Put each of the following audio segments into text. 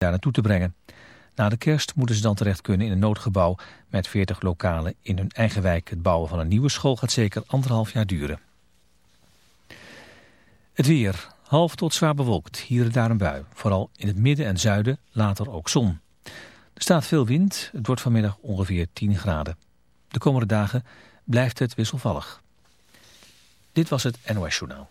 daar naartoe te brengen. Na de kerst moeten ze dan terecht kunnen in een noodgebouw met 40 lokalen in hun eigen wijk. Het bouwen van een nieuwe school gaat zeker anderhalf jaar duren. Het weer. Half tot zwaar bewolkt. Hier en daar een bui. Vooral in het midden en zuiden, later ook zon. Er staat veel wind. Het wordt vanmiddag ongeveer 10 graden. De komende dagen blijft het wisselvallig. Dit was het NOS Journaal.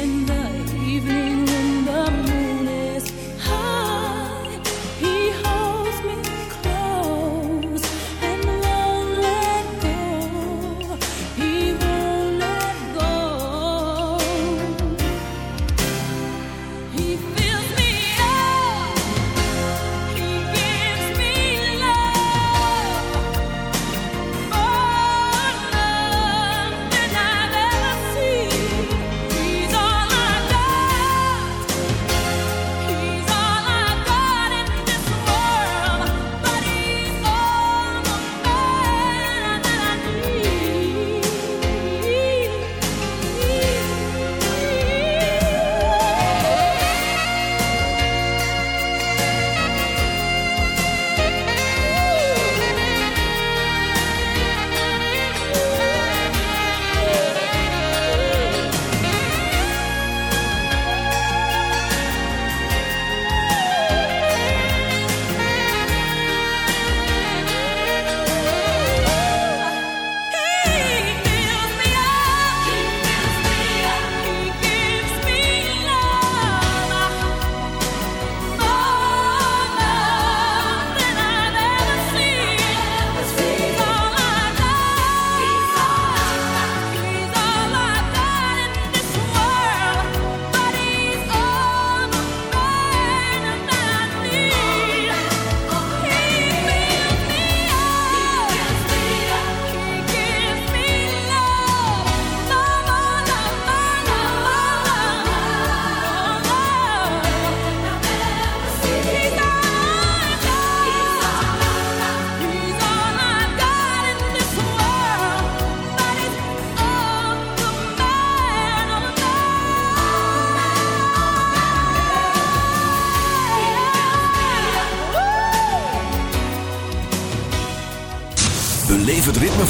in the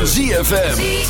van ZFM.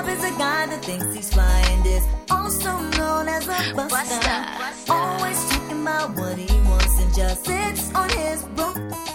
Scrub is a guy that thinks he's flying this, also known as a buster. Always talking about what he wants and just sits on his broom.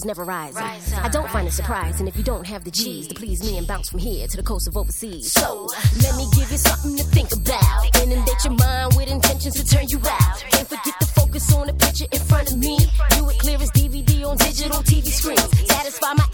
clubs never rise. rise up, I don't find it surprising if you don't have the G's to please me and bounce from here to the coast of overseas. So, let me give you something to think about. Inundate your mind with intentions to turn you out. Can't forget to focus on the picture in front of me. Do it clear as DVD on digital TV screens. Satisfy my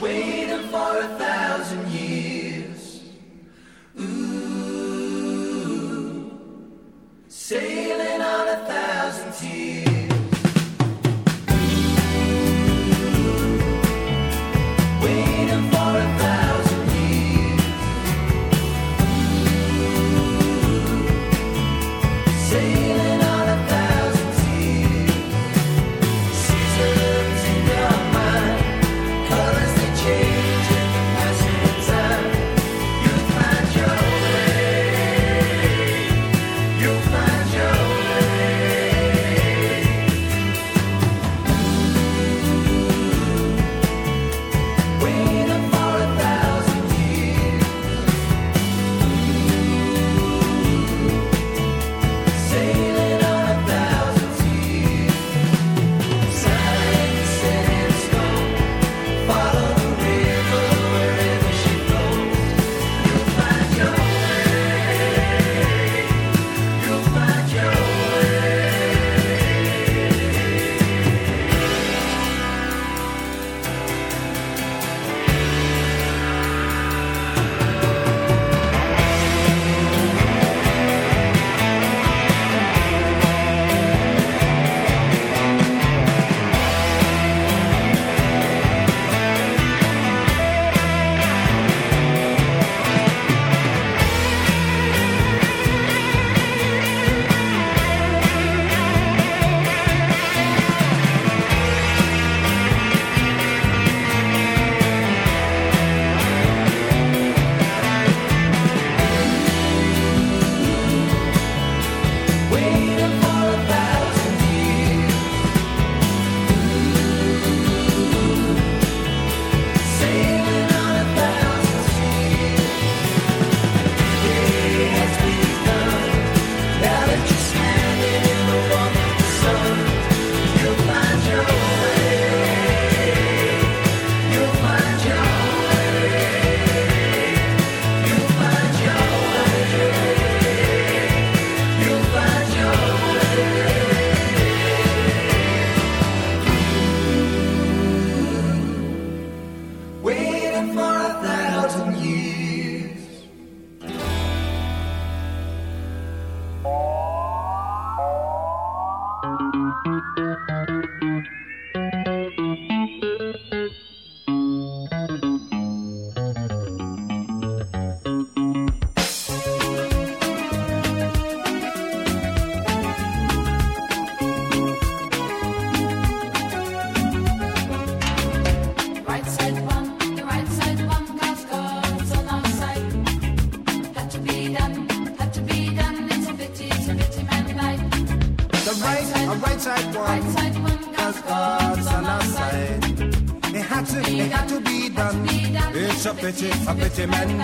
waiting for a thousand years. Ooh, sailing on a thousand tears. Wait. man.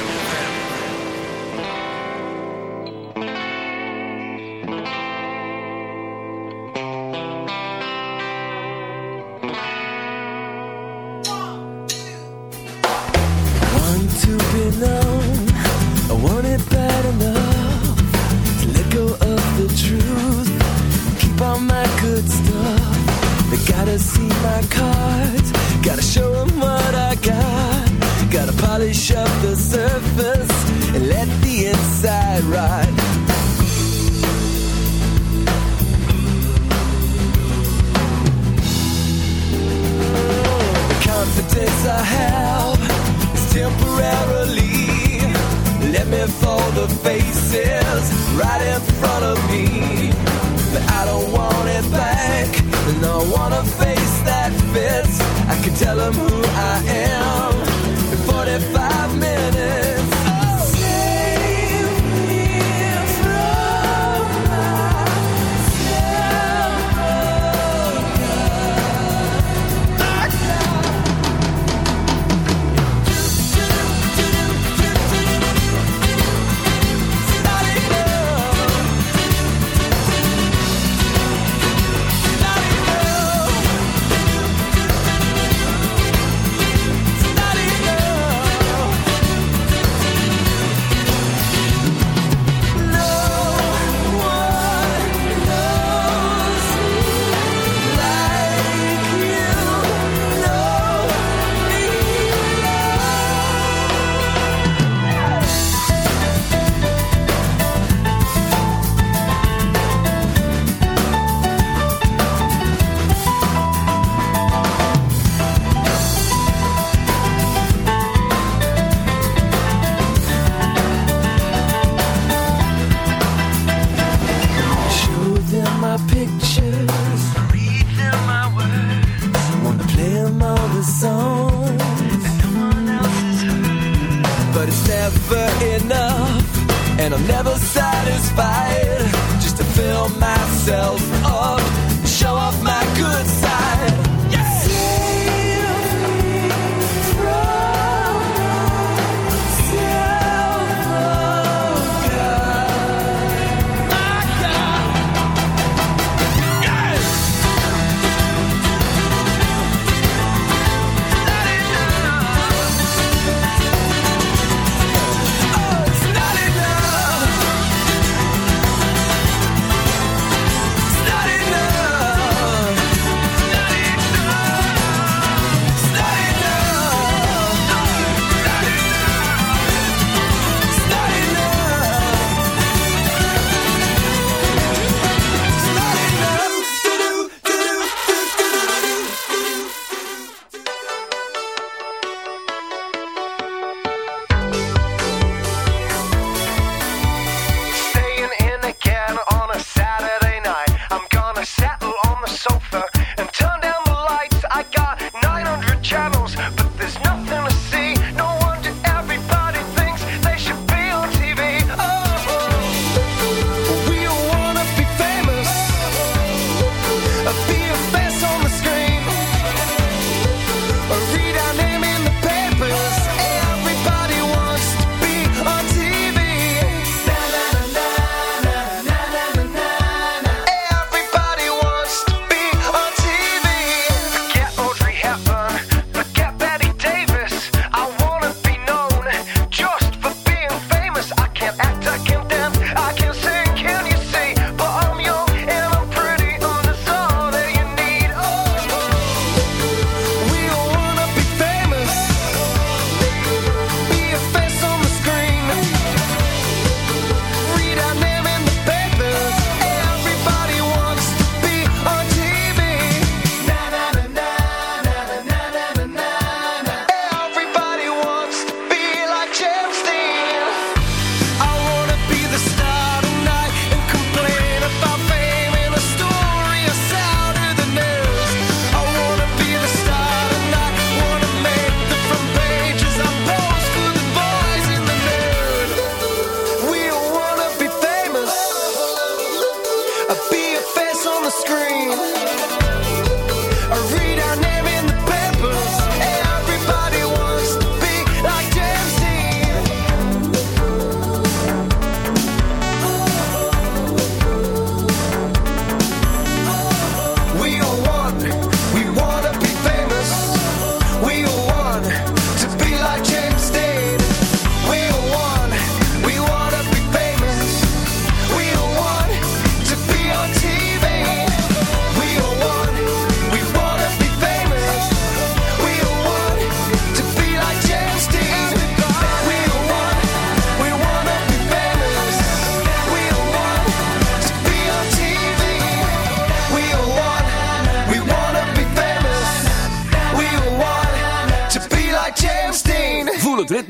could tell them who I am in 45 minutes.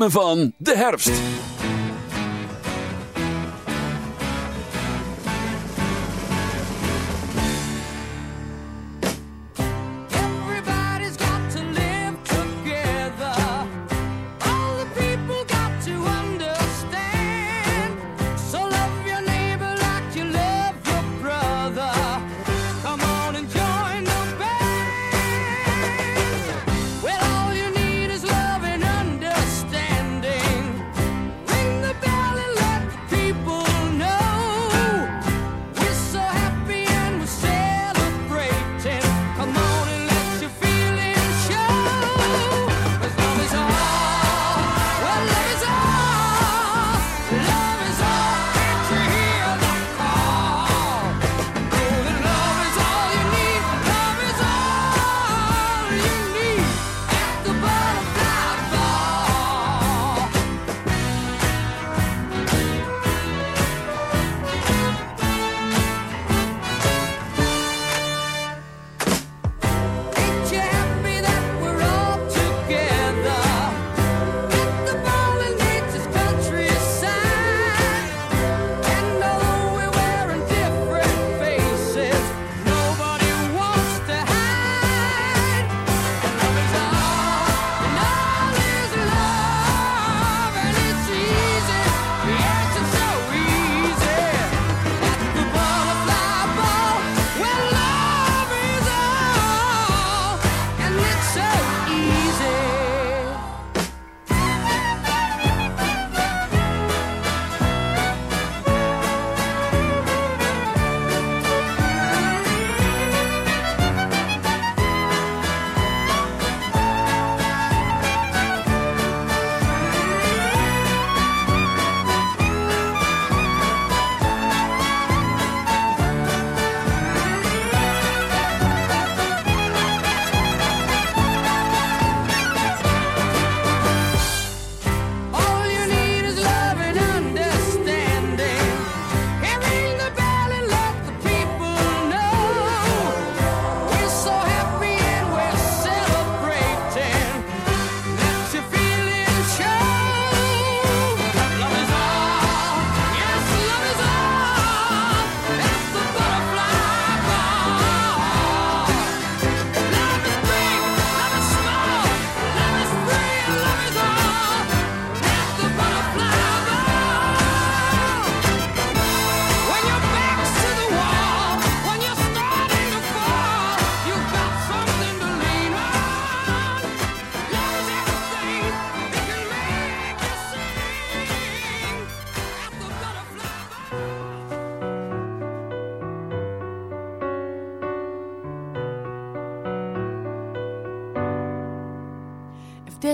Van de herfst.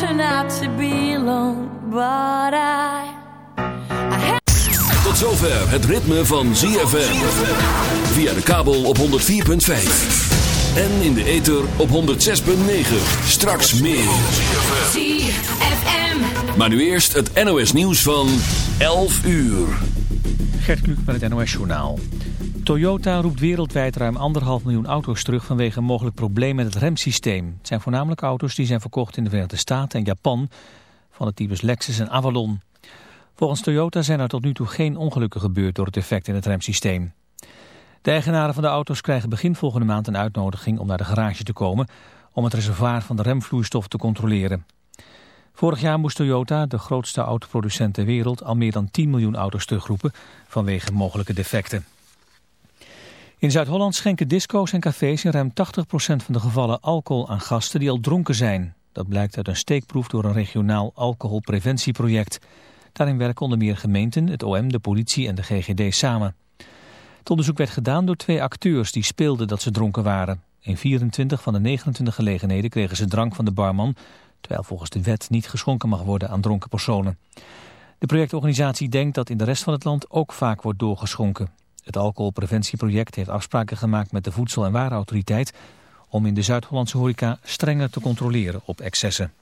turn out to be alone. But I Tot zover het ritme van ZFM. Via de kabel op 104.5. En in de ether op 106.9. Straks meer. ZFM. Maar nu eerst het NOS nieuws van 11 uur. Gert Kluk met het NOS Journaal. Toyota roept wereldwijd ruim anderhalf miljoen auto's terug vanwege een mogelijk probleem met het remsysteem. Het zijn voornamelijk auto's die zijn verkocht in de Verenigde Staten en Japan van de types Lexus en Avalon. Volgens Toyota zijn er tot nu toe geen ongelukken gebeurd door het defect in het remsysteem. De eigenaren van de auto's krijgen begin volgende maand een uitnodiging om naar de garage te komen om het reservoir van de remvloeistof te controleren. Vorig jaar moest Toyota, de grootste autoproducent ter wereld, al meer dan 10 miljoen auto's terugroepen vanwege mogelijke defecten. In Zuid-Holland schenken disco's en cafés in ruim 80% van de gevallen alcohol aan gasten die al dronken zijn. Dat blijkt uit een steekproef door een regionaal alcoholpreventieproject. Daarin werken onder meer gemeenten, het OM, de politie en de GGD samen. Het onderzoek werd gedaan door twee acteurs die speelden dat ze dronken waren. In 24 van de 29 gelegenheden kregen ze drank van de barman, terwijl volgens de wet niet geschonken mag worden aan dronken personen. De projectorganisatie denkt dat in de rest van het land ook vaak wordt doorgeschonken. Het alcoholpreventieproject heeft afspraken gemaakt met de Voedsel- en Warenautoriteit om in de Zuid-Hollandse horeca strenger te controleren op excessen.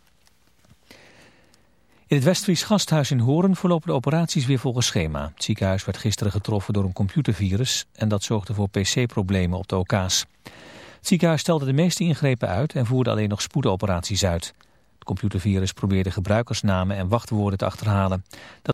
In het Westfries gasthuis in Hoorn verlopen de operaties weer volgens schema. Het ziekenhuis werd gisteren getroffen door een computervirus en dat zorgde voor pc-problemen op de OK's. Het ziekenhuis stelde de meeste ingrepen uit en voerde alleen nog spoedoperaties uit. Het computervirus probeerde gebruikersnamen en wachtwoorden te achterhalen. Dat